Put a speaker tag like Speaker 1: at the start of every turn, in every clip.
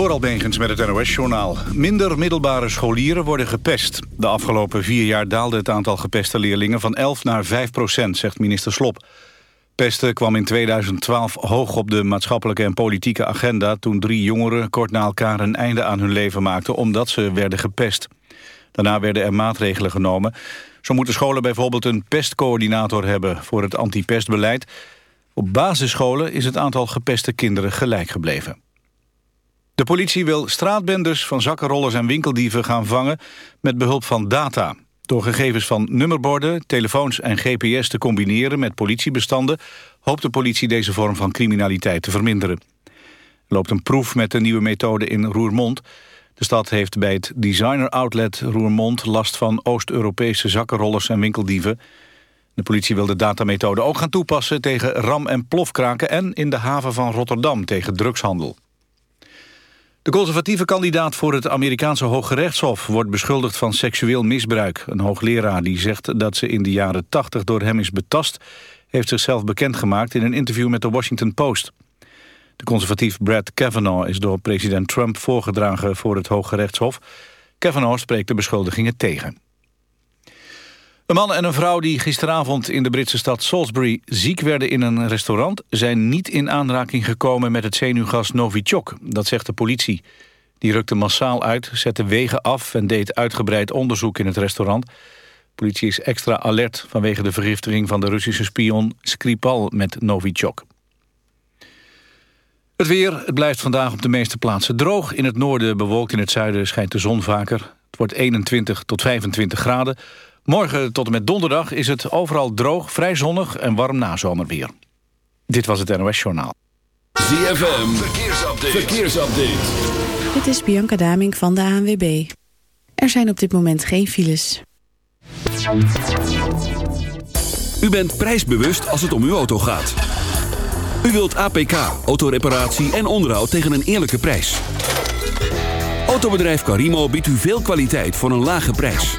Speaker 1: Door Albegens met het NOS-journaal. Minder middelbare scholieren worden gepest. De afgelopen vier jaar daalde het aantal gepeste leerlingen van 11 naar 5 procent, zegt minister Slop. Pesten kwam in 2012 hoog op de maatschappelijke en politieke agenda... toen drie jongeren kort na elkaar een einde aan hun leven maakten... omdat ze werden gepest. Daarna werden er maatregelen genomen. Zo moeten scholen bijvoorbeeld een pestcoördinator hebben... voor het antipestbeleid. Op basisscholen is het aantal gepeste kinderen gelijk gebleven. De politie wil straatbenders van zakkenrollers en winkeldieven gaan vangen met behulp van data. Door gegevens van nummerborden, telefoons en gps te combineren met politiebestanden... hoopt de politie deze vorm van criminaliteit te verminderen. Er loopt een proef met de nieuwe methode in Roermond. De stad heeft bij het designer outlet Roermond last van Oost-Europese zakkenrollers en winkeldieven. De politie wil de datamethode ook gaan toepassen tegen ram- en plofkraken... en in de haven van Rotterdam tegen drugshandel. De conservatieve kandidaat voor het Amerikaanse Hoge Rechtshof... wordt beschuldigd van seksueel misbruik. Een hoogleraar die zegt dat ze in de jaren 80 door hem is betast... heeft zichzelf bekendgemaakt in een interview met de Washington Post. De conservatief Brad Kavanaugh is door president Trump voorgedragen voor het Hoge Rechtshof. Kavanaugh spreekt de beschuldigingen tegen. Een man en een vrouw die gisteravond in de Britse stad Salisbury ziek werden in een restaurant... zijn niet in aanraking gekomen met het zenuwgas Novichok. Dat zegt de politie. Die rukte massaal uit, zette wegen af en deed uitgebreid onderzoek in het restaurant. De politie is extra alert vanwege de vergiftiging van de Russische spion Skripal met Novichok. Het weer, het blijft vandaag op de meeste plaatsen droog. In het noorden bewolkt, in het zuiden schijnt de zon vaker. Het wordt 21 tot 25 graden. Morgen tot en met donderdag is het overal droog, vrij zonnig en warm nazomerweer. Dit was het NOS Journaal.
Speaker 2: ZFM, verkeersupdate. verkeersupdate.
Speaker 3: Dit is Bianca Daming van de ANWB. Er zijn op dit moment geen files.
Speaker 2: U bent prijsbewust als het om uw auto gaat. U wilt APK, autoreparatie en onderhoud tegen een eerlijke prijs. Autobedrijf Carimo biedt u veel kwaliteit voor een lage prijs.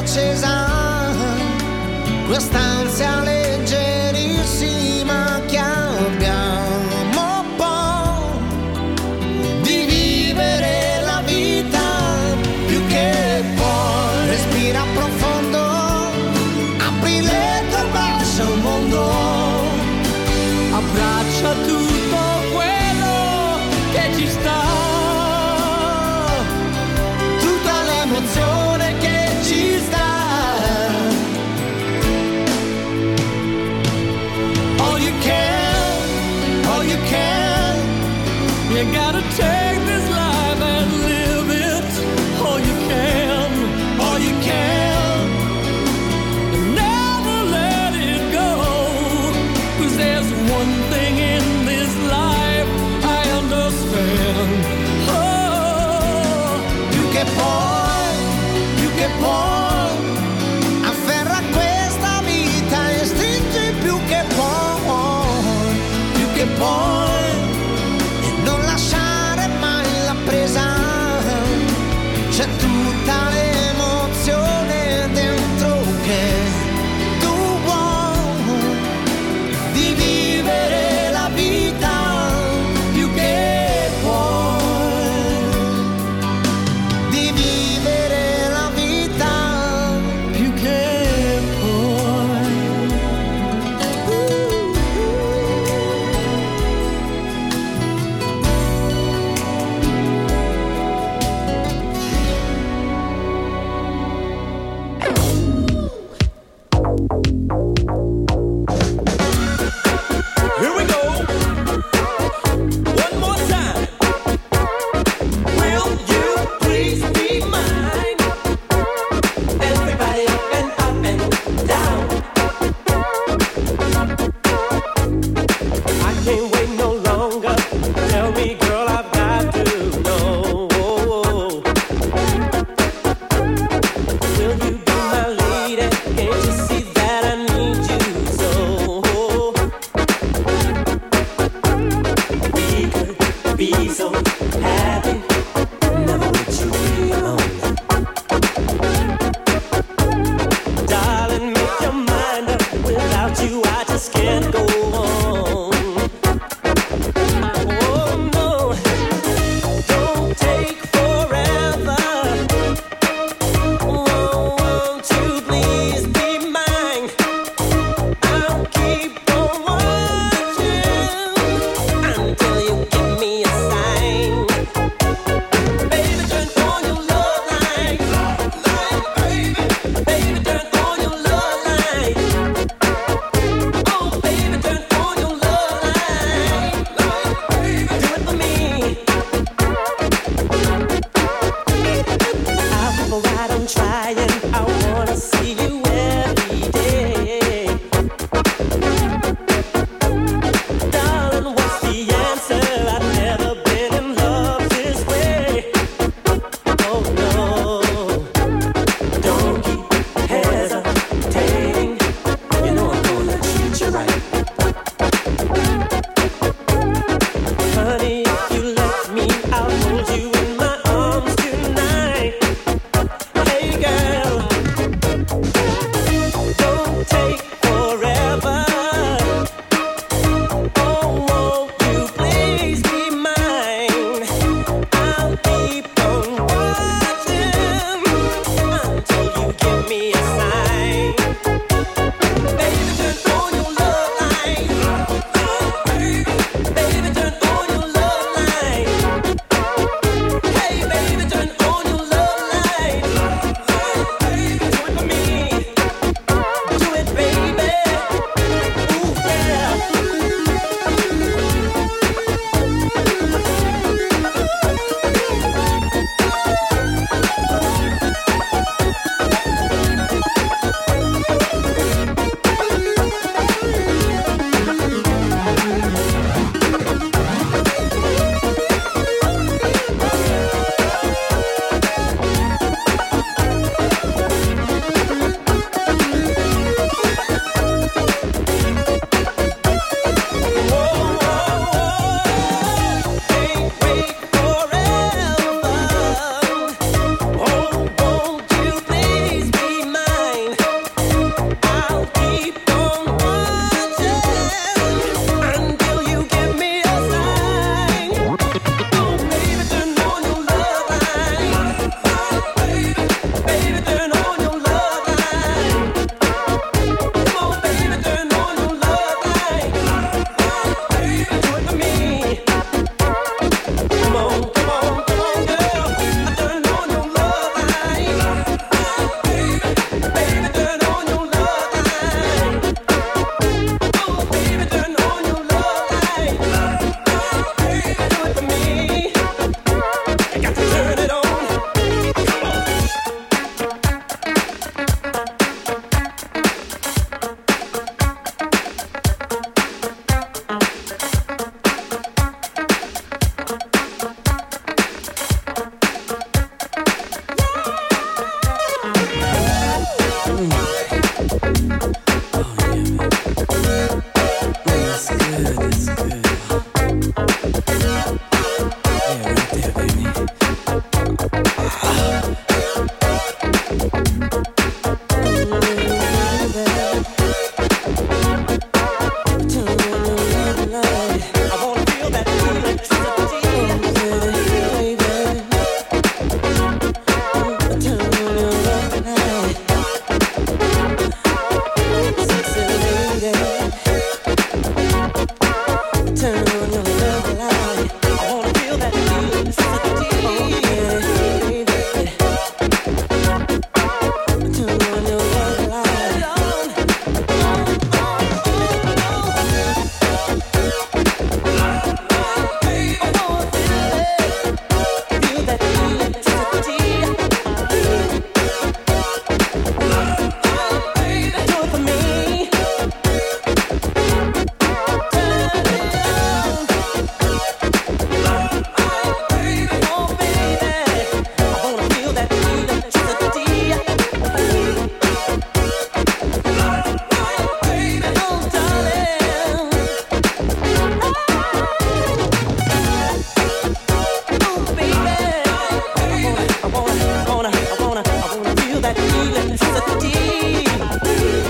Speaker 4: accesa quest'ansia Jesus a thee.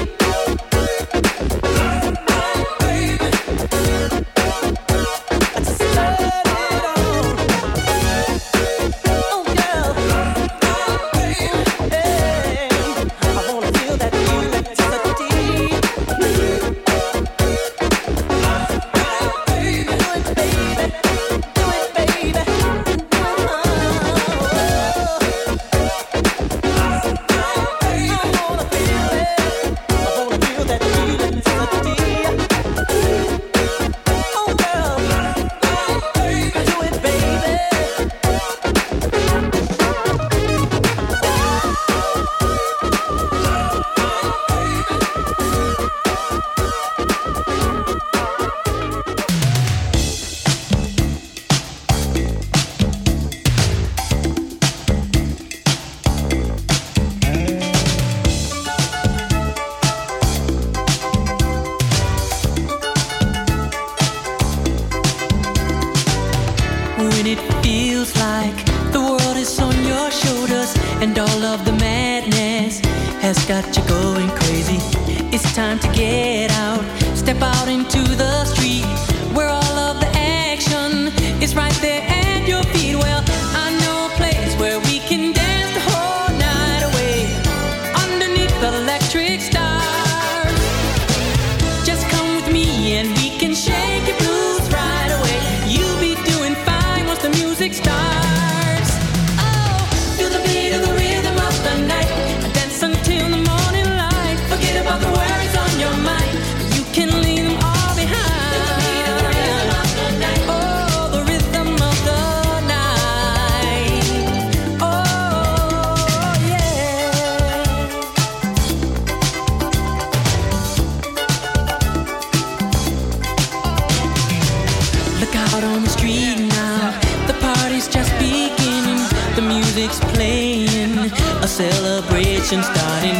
Speaker 4: starting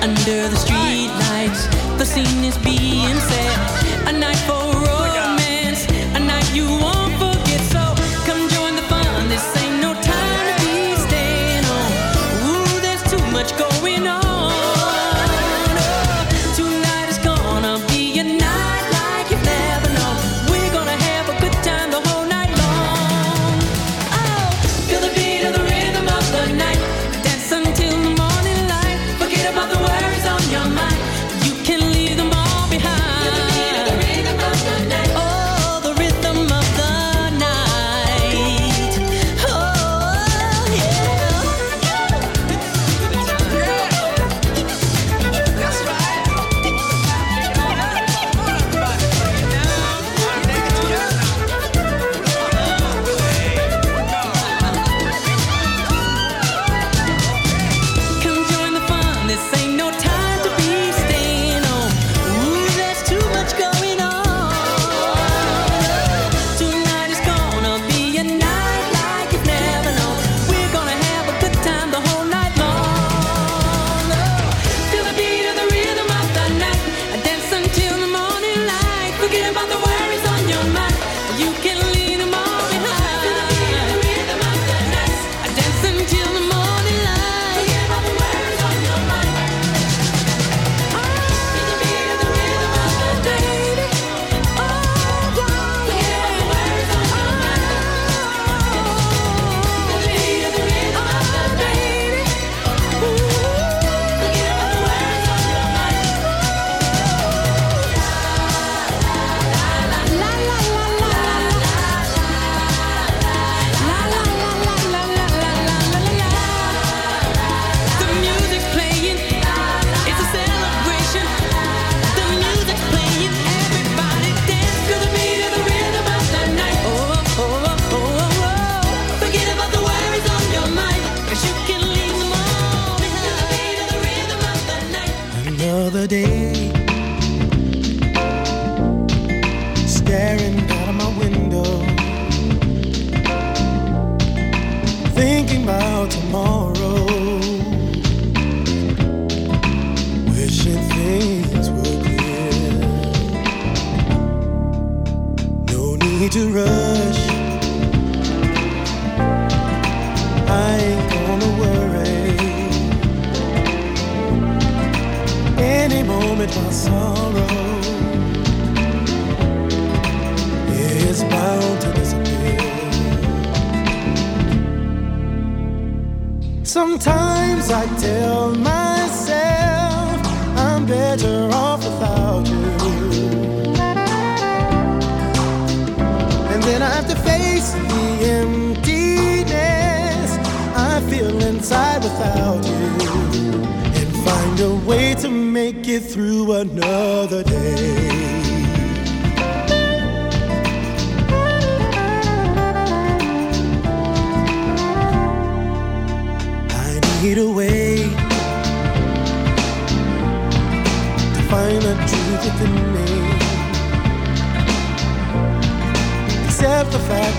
Speaker 4: under the streetlights. The scene is
Speaker 5: beautiful.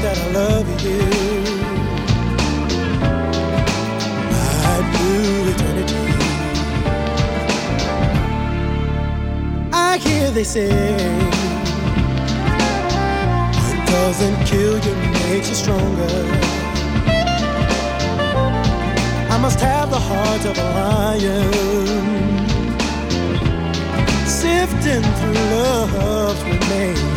Speaker 5: That I love you. My blue eternity. I hear they say what doesn't kill you makes you stronger. I must have the heart of a lion. Sifting through love's remains.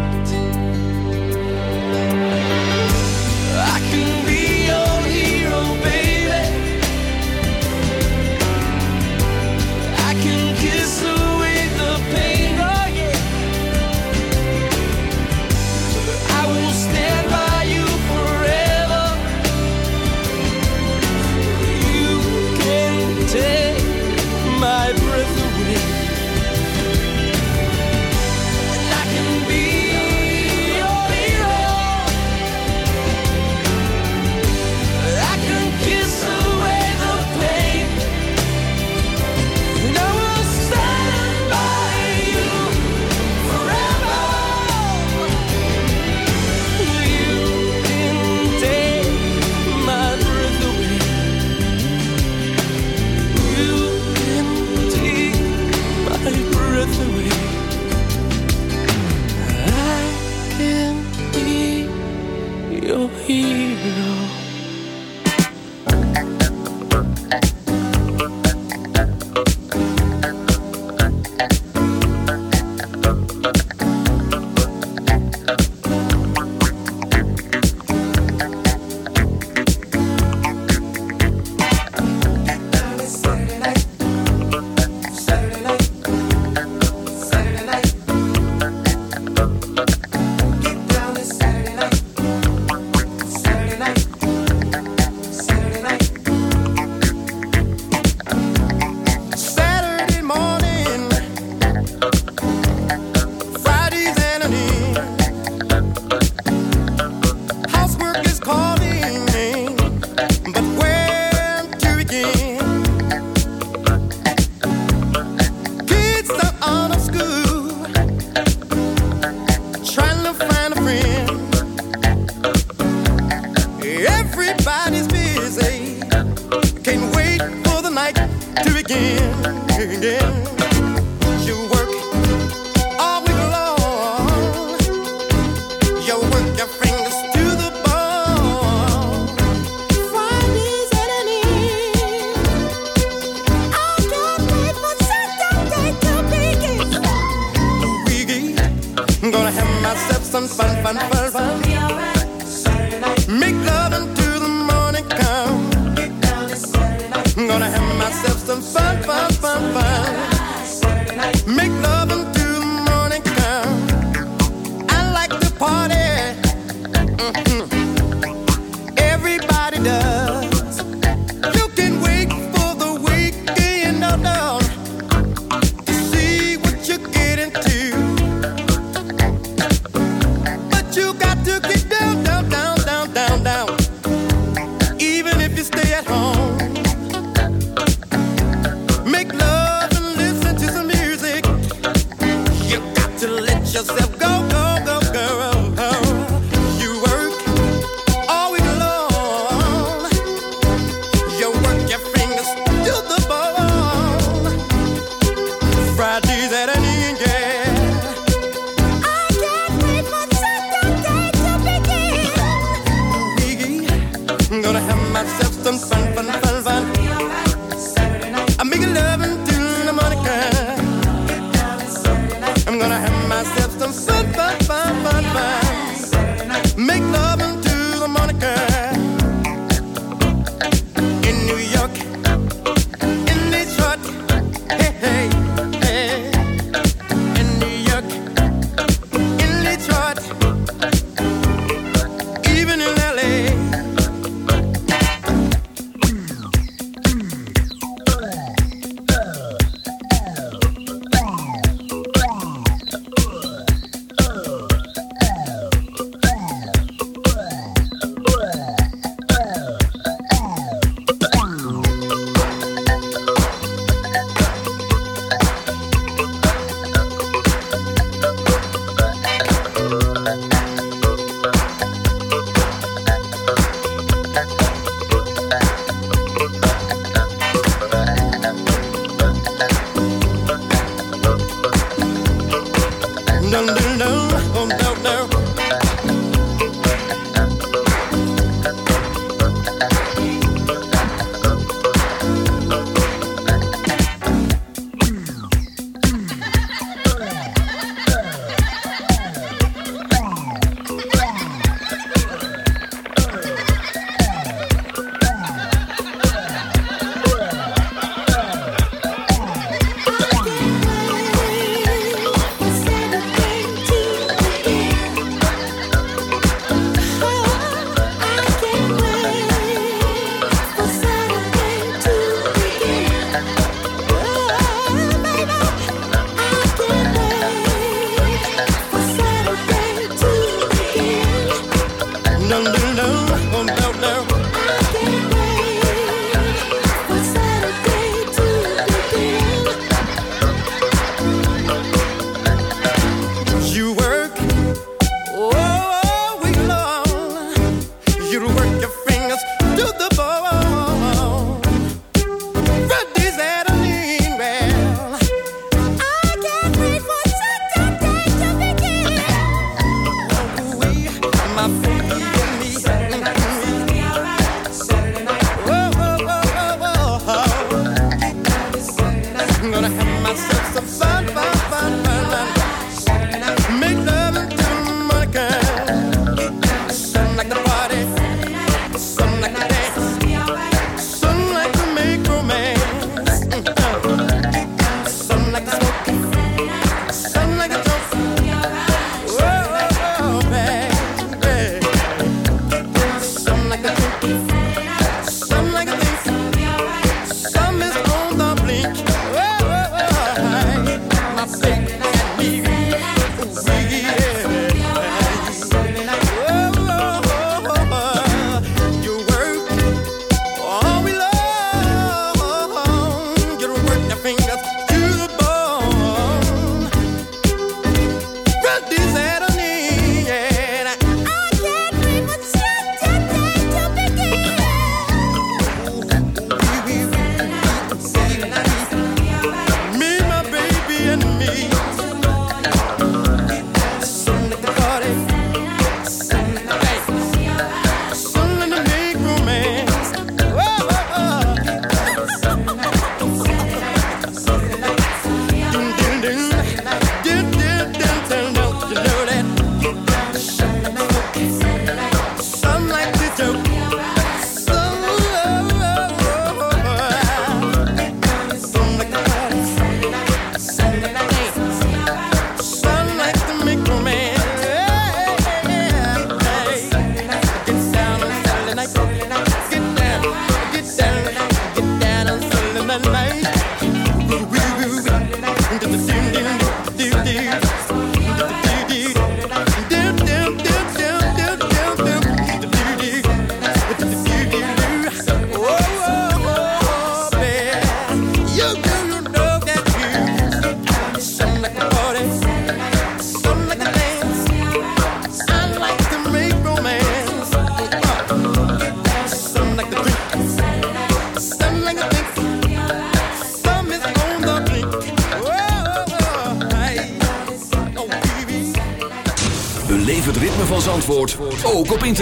Speaker 6: yeah,
Speaker 7: yeah.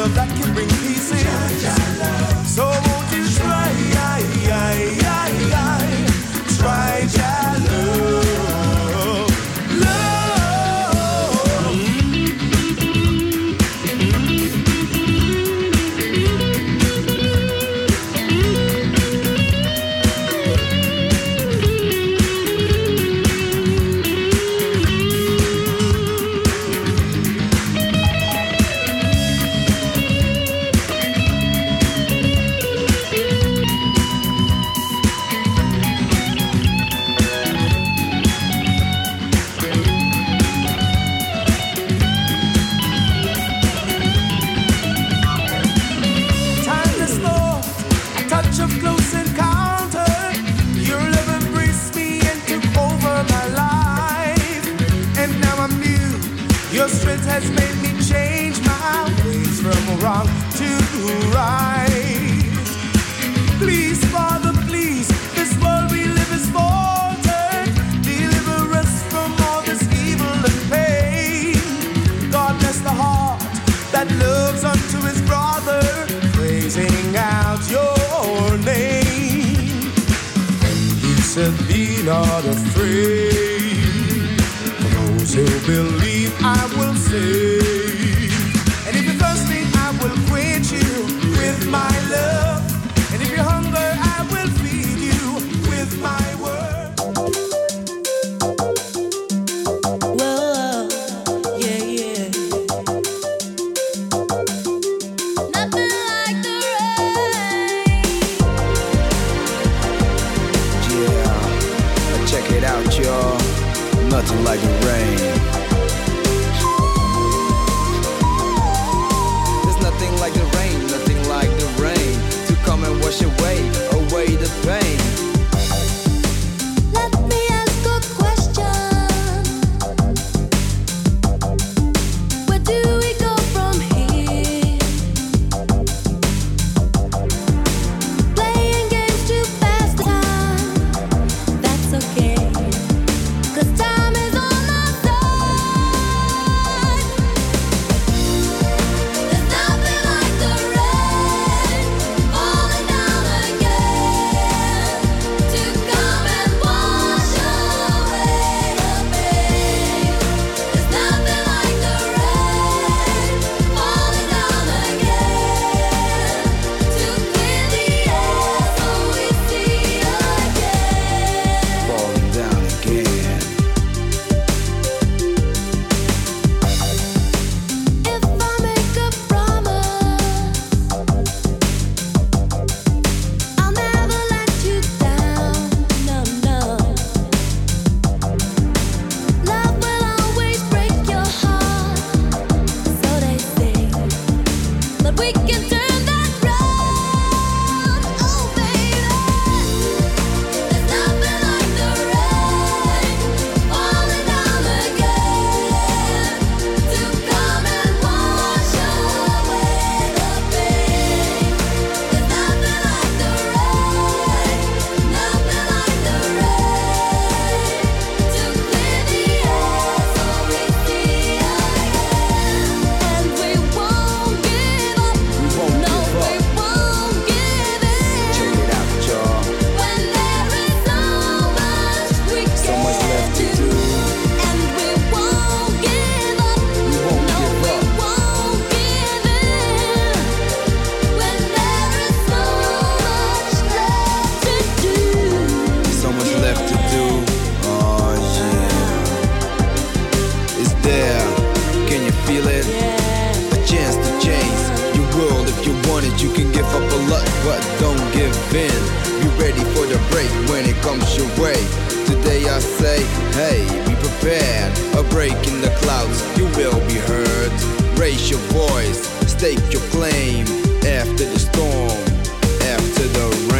Speaker 5: love that
Speaker 8: Say,
Speaker 9: hey, be prepared. A break in the clouds, you will be heard. Raise your voice, stake your claim. After the storm, after the rain.